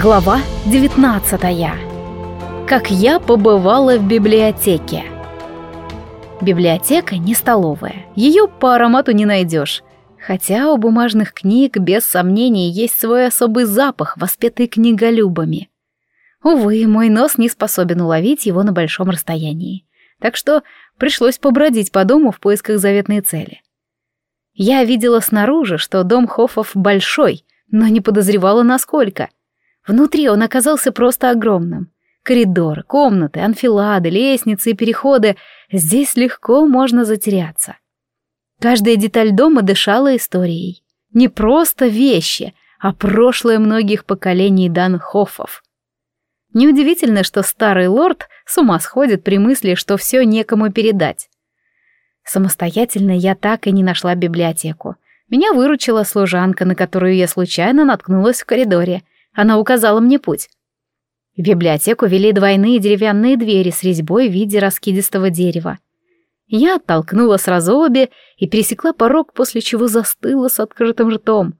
Глава 19 Как я побывала в библиотеке. Библиотека не столовая, ее по аромату не найдешь. Хотя у бумажных книг без сомнений есть свой особый запах, воспетый книголюбами. Увы, мой нос не способен уловить его на большом расстоянии. Так что пришлось побродить по дому в поисках заветной цели. Я видела снаружи, что дом Хоффов большой, но не подозревала, насколько — Внутри он оказался просто огромным. Коридор, комнаты, анфилады, лестницы и переходы. Здесь легко можно затеряться. Каждая деталь дома дышала историей. Не просто вещи, а прошлое многих поколений Данхоффов. Неудивительно, что старый лорд с ума сходит при мысли, что все некому передать. Самостоятельно я так и не нашла библиотеку. Меня выручила служанка, на которую я случайно наткнулась в коридоре — она указала мне путь. В библиотеку вели двойные деревянные двери с резьбой в виде раскидистого дерева. Я оттолкнула сразу обе и пересекла порог, после чего застыла с открытым ртом.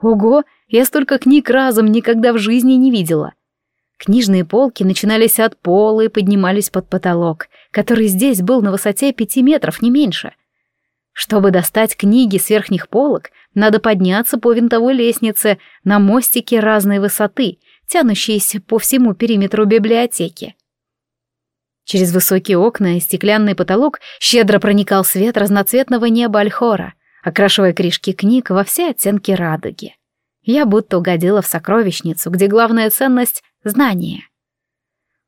Ого, я столько книг разом никогда в жизни не видела. Книжные полки начинались от пола и поднимались под потолок, который здесь был на высоте пяти метров, не меньше. Чтобы достать книги с верхних полок, надо подняться по винтовой лестнице на мостике разной высоты, тянущейся по всему периметру библиотеки. Через высокие окна и стеклянный потолок щедро проникал свет разноцветного неба Альхора, окрашивая крышки книг во все оттенки радуги. Я будто угодила в сокровищницу, где главная ценность — знание.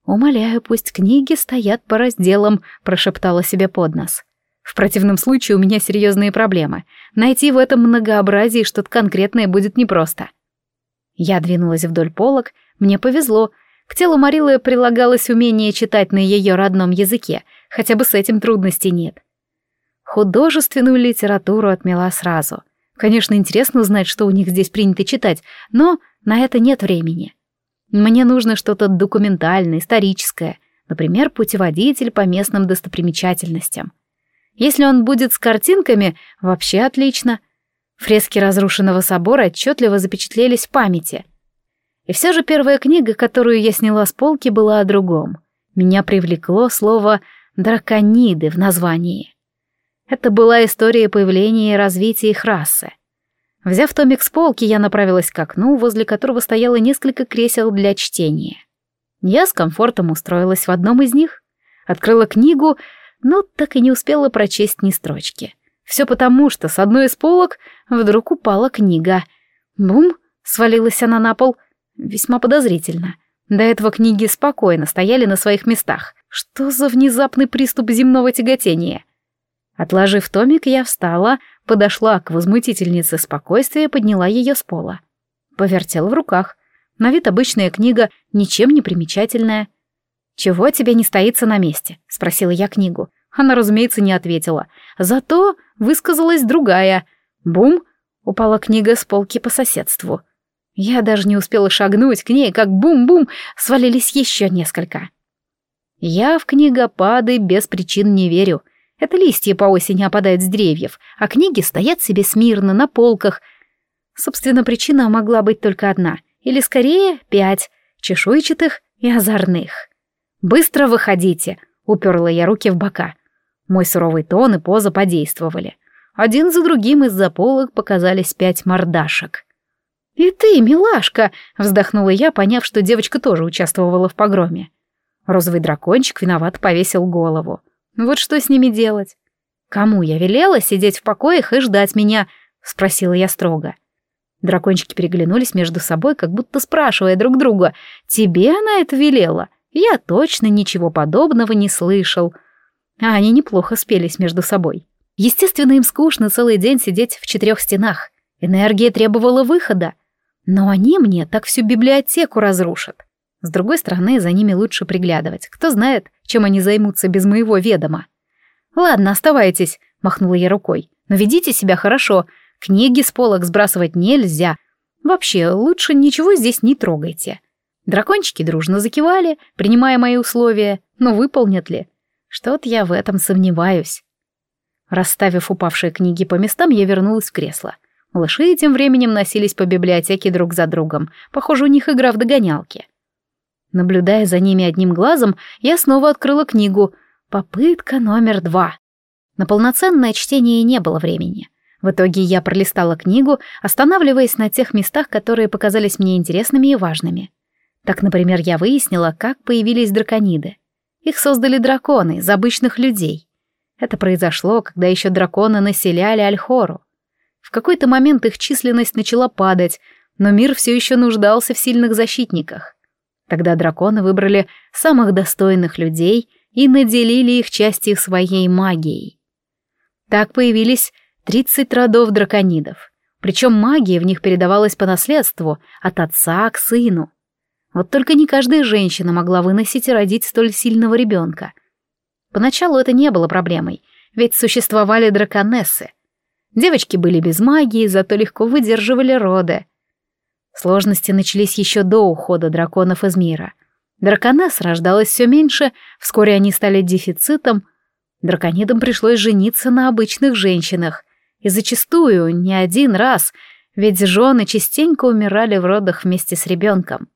«Умоляю, пусть книги стоят по разделам», — прошептала себе под нос. В противном случае у меня серьезные проблемы. Найти в этом многообразии что-то конкретное будет непросто. Я двинулась вдоль полок, мне повезло. К телу Марилы прилагалось умение читать на ее родном языке, хотя бы с этим трудностей нет. Художественную литературу отмела сразу. Конечно, интересно узнать, что у них здесь принято читать, но на это нет времени. Мне нужно что-то документальное, историческое, например, путеводитель по местным достопримечательностям. Если он будет с картинками, вообще отлично. Фрески разрушенного собора отчетливо запечатлелись в памяти. И все же первая книга, которую я сняла с полки, была о другом. Меня привлекло слово «дракониды» в названии. Это была история появления и развития их расы. Взяв томик с полки, я направилась к окну, возле которого стояло несколько кресел для чтения. Я с комфортом устроилась в одном из них, открыла книгу но так и не успела прочесть ни строчки. Все потому, что с одной из полок вдруг упала книга. Бум! Свалилась она на пол. Весьма подозрительно. До этого книги спокойно стояли на своих местах. Что за внезапный приступ земного тяготения? Отложив томик, я встала, подошла к возмутительнице спокойствия и подняла ее с пола. Повертела в руках. На вид обычная книга, ничем не примечательная. «Чего тебе не стоится на месте?» — спросила я книгу. Она, разумеется, не ответила. Зато высказалась другая. Бум! Упала книга с полки по соседству. Я даже не успела шагнуть к ней, как бум-бум, свалились еще несколько. Я в книгопады без причин не верю. Это листья по осени опадают с деревьев, а книги стоят себе смирно на полках. Собственно, причина могла быть только одна. Или скорее пять, чешуйчатых и озорных. «Быстро выходите!» — уперла я руки в бока. Мой суровый тон и поза подействовали. Один за другим из-за полок показались пять мордашек. «И ты, милашка!» — вздохнула я, поняв, что девочка тоже участвовала в погроме. Розовый дракончик виноват повесил голову. Вот что с ними делать? «Кому я велела сидеть в покоях и ждать меня?» — спросила я строго. Дракончики переглянулись между собой, как будто спрашивая друг друга, «Тебе она это велела?» Я точно ничего подобного не слышал. А они неплохо спелись между собой. Естественно, им скучно целый день сидеть в четырех стенах. Энергия требовала выхода. Но они мне так всю библиотеку разрушат. С другой стороны, за ними лучше приглядывать. Кто знает, чем они займутся без моего ведома. «Ладно, оставайтесь», — махнула я рукой. «Но ведите себя хорошо. Книги с полок сбрасывать нельзя. Вообще, лучше ничего здесь не трогайте. Дракончики дружно закивали, принимая мои условия, но выполнят ли? Что-то я в этом сомневаюсь. Расставив упавшие книги по местам, я вернулась в кресло. Малыши тем временем носились по библиотеке друг за другом. Похоже, у них игра в догонялки. Наблюдая за ними одним глазом, я снова открыла книгу. Попытка номер два. На полноценное чтение не было времени. В итоге я пролистала книгу, останавливаясь на тех местах, которые показались мне интересными и важными. Так, например, я выяснила, как появились дракониды. Их создали драконы из обычных людей. Это произошло, когда еще драконы населяли Альхору. В какой-то момент их численность начала падать, но мир все еще нуждался в сильных защитниках. Тогда драконы выбрали самых достойных людей и наделили их частью своей магией. Так появились 30 родов драконидов, причем магия в них передавалась по наследству от отца к сыну. Вот только не каждая женщина могла выносить и родить столь сильного ребенка. Поначалу это не было проблемой, ведь существовали драконессы. Девочки были без магии, зато легко выдерживали роды. Сложности начались еще до ухода драконов из мира. Драконесс рождалось все меньше, вскоре они стали дефицитом. Драконидам пришлось жениться на обычных женщинах. И зачастую не один раз, ведь жены частенько умирали в родах вместе с ребенком.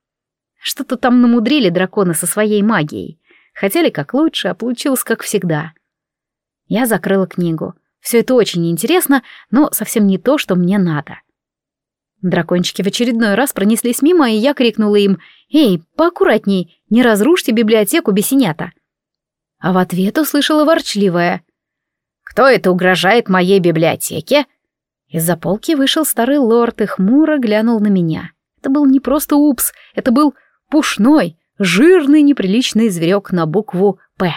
Что-то там намудрили драконы со своей магией. Хотели как лучше, а получилось как всегда. Я закрыла книгу. Все это очень интересно, но совсем не то, что мне надо. Дракончики в очередной раз пронеслись мимо, и я крикнула им «Эй, поаккуратней, не разрушьте библиотеку, бесенята!» А в ответ услышала ворчливое «Кто это угрожает моей библиотеке?» Из-за полки вышел старый лорд и хмуро глянул на меня. Это был не просто упс, это был пушной, жирный неприличный зверек на букву «П».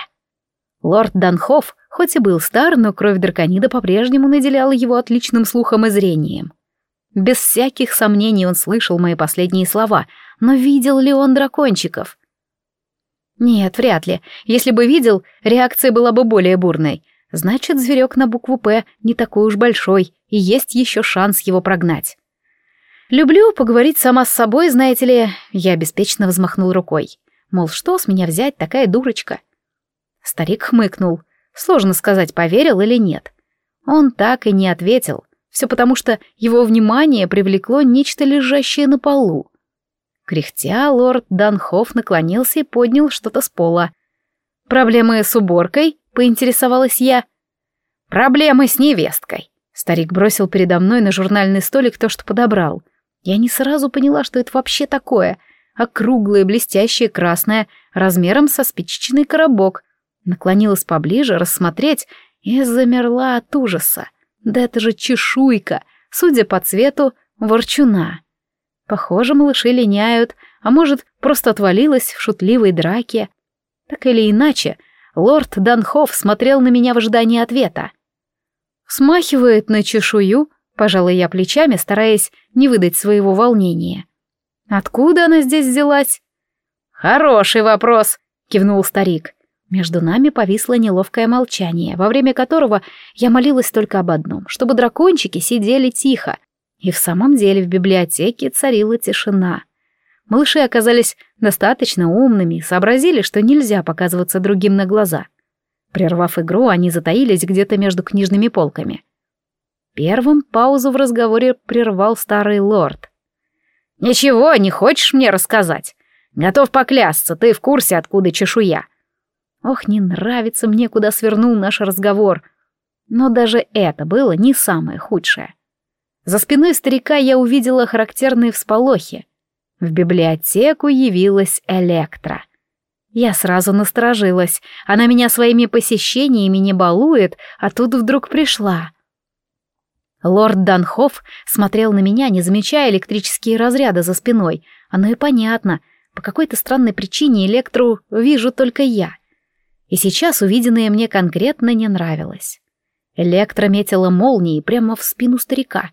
Лорд Данхоф, хоть и был стар, но кровь драконида по-прежнему наделяла его отличным слухом и зрением. Без всяких сомнений он слышал мои последние слова, но видел ли он дракончиков? Нет, вряд ли. Если бы видел, реакция была бы более бурной. Значит, зверек на букву «П» не такой уж большой, и есть еще шанс его прогнать. Люблю поговорить сама с собой, знаете ли. Я беспечно взмахнул рукой. Мол, что с меня взять, такая дурочка? Старик хмыкнул. Сложно сказать, поверил или нет. Он так и не ответил. Все потому, что его внимание привлекло нечто лежащее на полу. Кряхтя, лорд Данхоф наклонился и поднял что-то с пола. «Проблемы с уборкой?» — поинтересовалась я. «Проблемы с невесткой». Старик бросил передо мной на журнальный столик то, что подобрал. Я не сразу поняла, что это вообще такое. Округлое, блестящее, красное, размером со спичечный коробок. Наклонилась поближе рассмотреть и замерла от ужаса. Да это же чешуйка, судя по цвету, ворчуна. Похоже, малыши линяют, а может, просто отвалилась в шутливой драке. Так или иначе, лорд Данхоф смотрел на меня в ожидании ответа. Смахивает на чешую, Пожала я плечами, стараясь не выдать своего волнения. Откуда она здесь взялась? Хороший вопрос, кивнул старик. Между нами повисло неловкое молчание, во время которого я молилась только об одном, чтобы дракончики сидели тихо. И в самом деле в библиотеке царила тишина. Малыши оказались достаточно умными, сообразили, что нельзя показываться другим на глаза. Прервав игру, они затаились где-то между книжными полками. Первым паузу в разговоре прервал старый лорд. «Ничего не хочешь мне рассказать? Готов поклясться, ты в курсе, откуда чешуя». Ох, не нравится мне, куда свернул наш разговор. Но даже это было не самое худшее. За спиной старика я увидела характерные всполохи. В библиотеку явилась Электра. Я сразу насторожилась. Она меня своими посещениями не балует, а тут вдруг пришла. Лорд Данхоф смотрел на меня, не замечая электрические разряды за спиной. Оно и понятно. По какой-то странной причине электру вижу только я. И сейчас увиденное мне конкретно не нравилось. Электро метила молнией прямо в спину старика.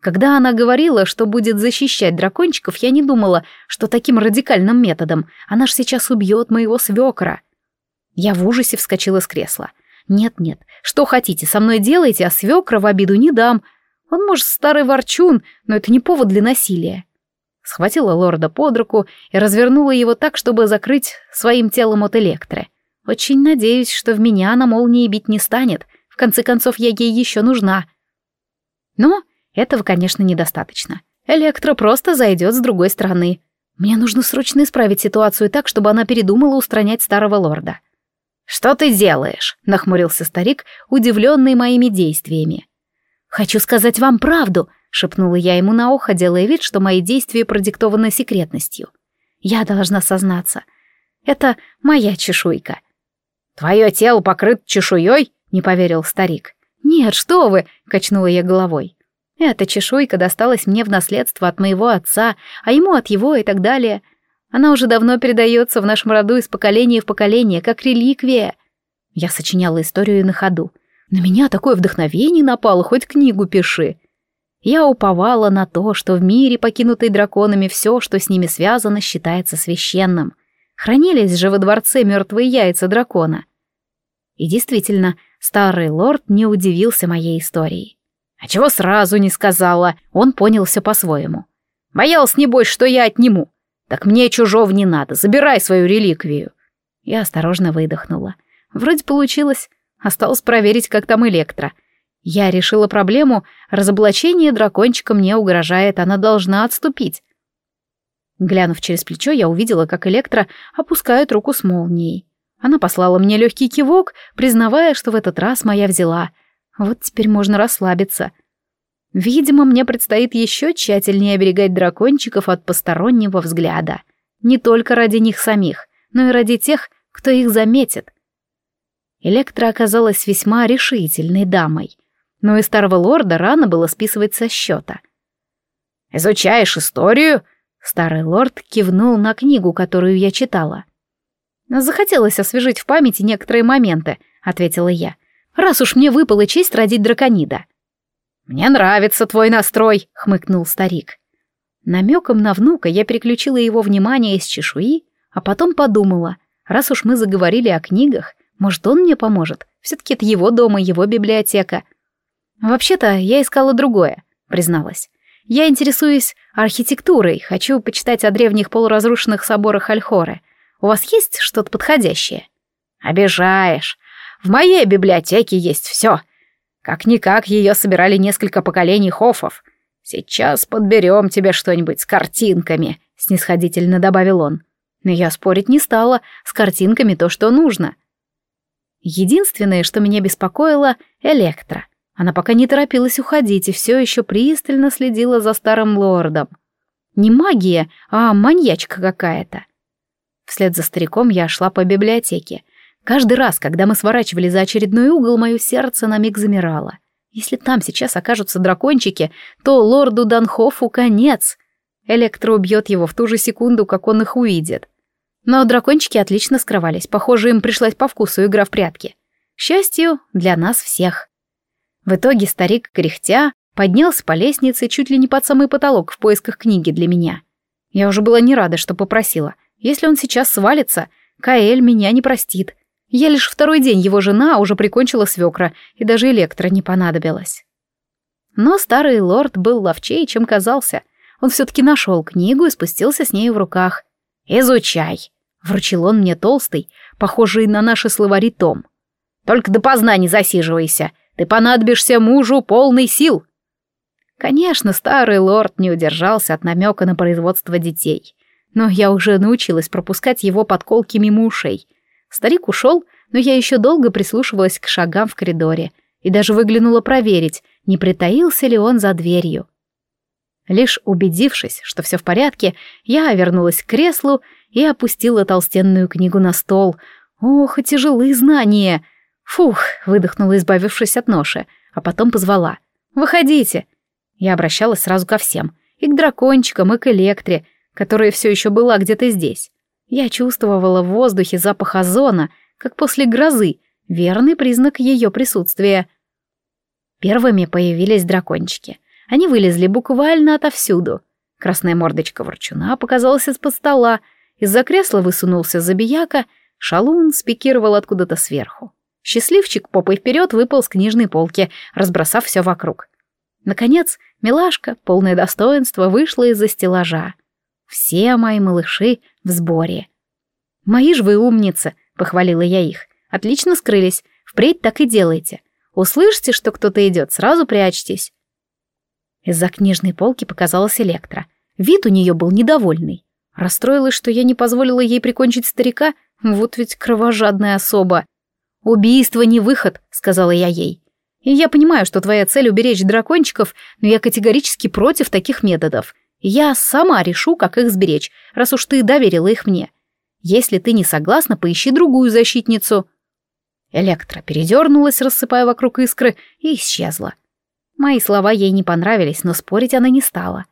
Когда она говорила, что будет защищать дракончиков, я не думала, что таким радикальным методом она ж сейчас убьет моего свекра. Я в ужасе вскочила с кресла. Нет-нет, что хотите, со мной делайте, а свекра в обиду не дам. Он, может, старый ворчун, но это не повод для насилия. Схватила лорда под руку и развернула его так, чтобы закрыть своим телом от электры. Очень надеюсь, что в меня она молнией бить не станет. В конце концов, я ей еще нужна. Но Этого, конечно, недостаточно. Электро просто зайдет с другой стороны. Мне нужно срочно исправить ситуацию так, чтобы она передумала устранять старого лорда. «Что ты делаешь?» — нахмурился старик, удивленный моими действиями. «Хочу сказать вам правду», — шепнула я ему на ухо, делая вид, что мои действия продиктованы секретностью. «Я должна сознаться. Это моя чешуйка». «Твое тело покрыто чешуей?» — не поверил старик. «Нет, что вы!» — качнула я головой. Эта чешуйка досталась мне в наследство от моего отца, а ему от его и так далее. Она уже давно передается в нашем роду из поколения в поколение, как реликвия. Я сочиняла историю на ходу. На меня такое вдохновение напало, хоть книгу пиши. Я уповала на то, что в мире, покинутой драконами, все, что с ними связано, считается священным. Хранились же во дворце мертвые яйца дракона. И действительно, старый лорд не удивился моей историей. А чего сразу не сказала? Он понял все по-своему. Боялся, небось, что я отниму. Так мне чужого не надо, забирай свою реликвию. Я осторожно выдохнула. Вроде получилось. Осталось проверить, как там электро. Я решила проблему, разоблачение дракончика мне угрожает, она должна отступить. Глянув через плечо, я увидела, как электро опускает руку с молнией. Она послала мне легкий кивок, признавая, что в этот раз моя взяла — вот теперь можно расслабиться. Видимо, мне предстоит еще тщательнее оберегать дракончиков от постороннего взгляда. Не только ради них самих, но и ради тех, кто их заметит. Электра оказалась весьма решительной дамой, но и старого лорда рано было списывать со счета. «Изучаешь историю?» Старый лорд кивнул на книгу, которую я читала. «Захотелось освежить в памяти некоторые моменты», — ответила я раз уж мне выпала честь родить драконида. «Мне нравится твой настрой», — хмыкнул старик. Намеком на внука я переключила его внимание из чешуи, а потом подумала, раз уж мы заговорили о книгах, может, он мне поможет? Все-таки это его дом и его библиотека. Вообще-то я искала другое, призналась. Я интересуюсь архитектурой, хочу почитать о древних полуразрушенных соборах Альхоры. У вас есть что-то подходящее? Обижаешь. В моей библиотеке есть все. Как-никак ее собирали несколько поколений хофов. Сейчас подберем тебе что-нибудь с картинками», — снисходительно добавил он. Но я спорить не стала, с картинками то, что нужно. Единственное, что меня беспокоило — Электро. Она пока не торопилась уходить и все еще пристально следила за старым лордом. Не магия, а маньячка какая-то. Вслед за стариком я шла по библиотеке, Каждый раз, когда мы сворачивали за очередной угол, мое сердце на миг замирало. Если там сейчас окажутся дракончики, то лорду Данхофу конец. Электро убьет его в ту же секунду, как он их увидит. Но дракончики отлично скрывались, похоже, им пришлась по вкусу игра в прятки. К счастью, для нас всех. В итоге старик, кряхтя, поднялся по лестнице чуть ли не под самый потолок в поисках книги для меня. Я уже была не рада, что попросила. Если он сейчас свалится, Каэль меня не простит. Я лишь второй день его жена уже прикончила свекра, и даже электро не понадобилось. Но старый лорд был ловчее, чем казался. Он все-таки нашел книгу и спустился с ней в руках. «Изучай!» — вручил он мне толстый, похожий на наши словари том. «Только допоздна не засиживайся, ты понадобишься мужу полный сил!» Конечно, старый лорд не удержался от намека на производство детей, но я уже научилась пропускать его подколки мимо ушей — Старик ушел, но я еще долго прислушивалась к шагам в коридоре и даже выглянула проверить, не притаился ли он за дверью. Лишь убедившись, что все в порядке, я вернулась к креслу и опустила толстенную книгу на стол. Ох, и тяжелые знания! Фух, выдохнула, избавившись от ноши, а потом позвала. «Выходите!» Я обращалась сразу ко всем, и к дракончикам, и к электре, которая все еще была где-то здесь. Я чувствовала в воздухе запах озона, как после грозы, верный признак ее присутствия. Первыми появились дракончики. Они вылезли буквально отовсюду. Красная мордочка ворчуна показалась из-под стола, из-за кресла высунулся забияка, шалун спикировал откуда-то сверху. Счастливчик попой вперед выпал с книжной полки, разбросав все вокруг. Наконец, милашка, полное достоинство, вышла из-за стеллажа. Все мои малыши в сборе. «Мои ж вы умницы», — похвалила я их. «Отлично скрылись. Впредь так и делайте. Услышите, что кто-то идет, сразу прячьтесь». Из-за книжной полки показалась Электра. Вид у нее был недовольный. Расстроилась, что я не позволила ей прикончить старика, вот ведь кровожадная особа. «Убийство не выход», — сказала я ей. «И я понимаю, что твоя цель — уберечь дракончиков, но я категорически против таких методов. Я сама решу, как их сберечь, раз уж ты доверила их мне. Если ты не согласна, поищи другую защитницу». Электра передернулась, рассыпая вокруг искры, и исчезла. Мои слова ей не понравились, но спорить она не стала.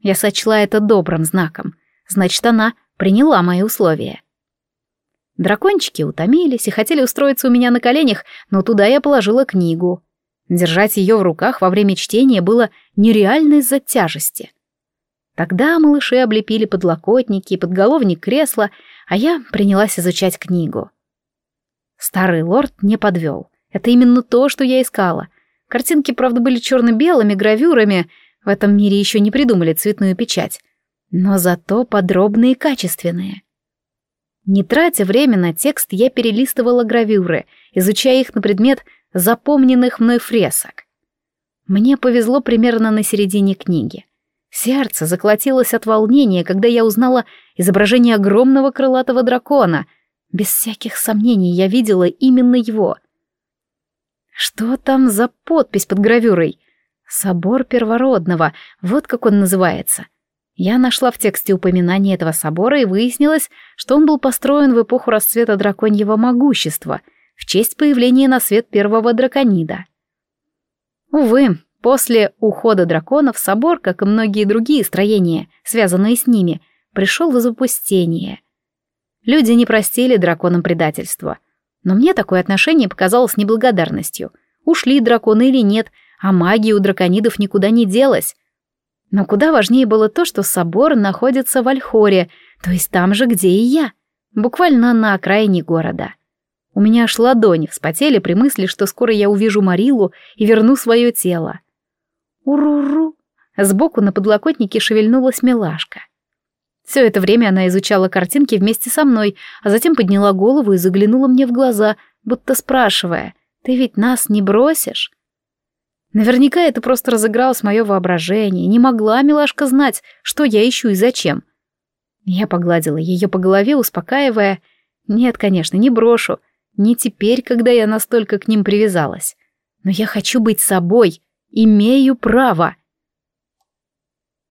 Я сочла это добрым знаком. Значит, она приняла мои условия. Дракончики утомились и хотели устроиться у меня на коленях, но туда я положила книгу. Держать ее в руках во время чтения было нереально из-за тяжести. Тогда малыши облепили подлокотники и подголовник кресла, а я принялась изучать книгу. Старый лорд не подвел. Это именно то, что я искала. Картинки, правда, были черно-белыми гравюрами, в этом мире еще не придумали цветную печать, но зато подробные и качественные. Не тратя время на текст, я перелистывала гравюры, изучая их на предмет запомненных мной фресок. Мне повезло примерно на середине книги. Сердце заколотилось от волнения, когда я узнала изображение огромного крылатого дракона. Без всяких сомнений я видела именно его. Что там за подпись под гравюрой? Собор Первородного, вот как он называется. Я нашла в тексте упоминание этого собора и выяснилось, что он был построен в эпоху расцвета драконьего могущества, в честь появления на свет первого драконида. Увы, после ухода драконов собор, как и многие другие строения, связанные с ними, пришел в запустение. Люди не простили драконам предательства. Но мне такое отношение показалось неблагодарностью. Ушли драконы или нет, а магия у драконидов никуда не делась. Но куда важнее было то, что собор находится в Альхоре, то есть там же, где и я, буквально на окраине города. У меня аж ладони вспотели при мысли, что скоро я увижу Марилу и верну свое тело. Уруру! Сбоку на подлокотнике шевельнулась милашка. Все это время она изучала картинки вместе со мной, а затем подняла голову и заглянула мне в глаза, будто спрашивая, «Ты ведь нас не бросишь?» Наверняка это просто разыгралось мое воображение, не могла милашка знать, что я ищу и зачем. Я погладила ее по голове, успокаивая. Нет, конечно, не брошу. Не теперь, когда я настолько к ним привязалась. Но я хочу быть собой. Имею право.